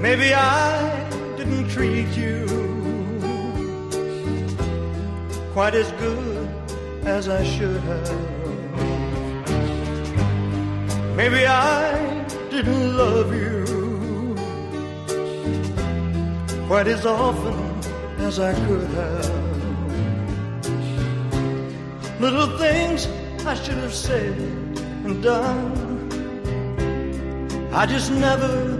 Maybe I didn't treat you quite as good as I should have. Maybe I didn't love you quite as often as I could have. Little things I should have said and done. I just never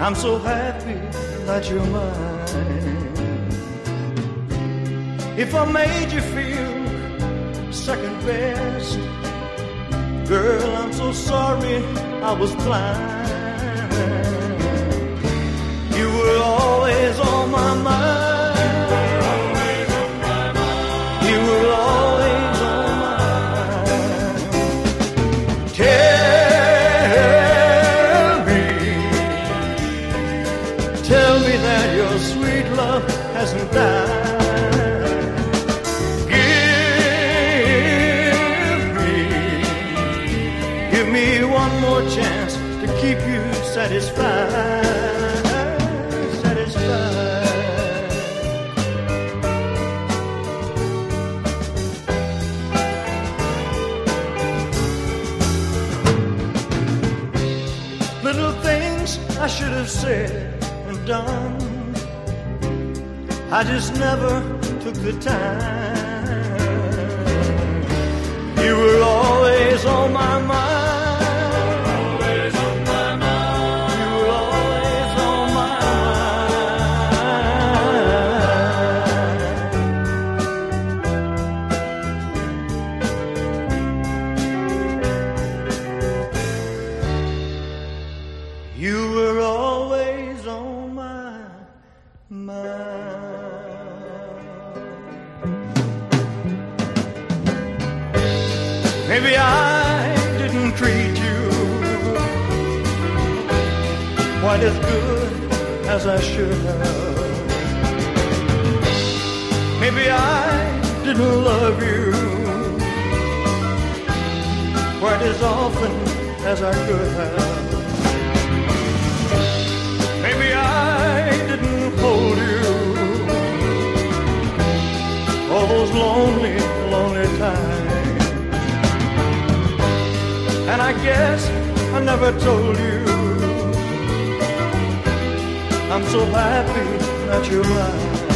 I'm so happy that you're mine. If I made you feel second best, girl, I'm so sorry I was blind. Me one more chance to keep you satisfied, satisfied. Little things I should have said and done. I just never took the time. You were always on my mind. Maybe I didn't treat you quite as good as I should have. Maybe I didn't love you quite as often as I could have. And I guess I never told you I'm so happy that you're mine.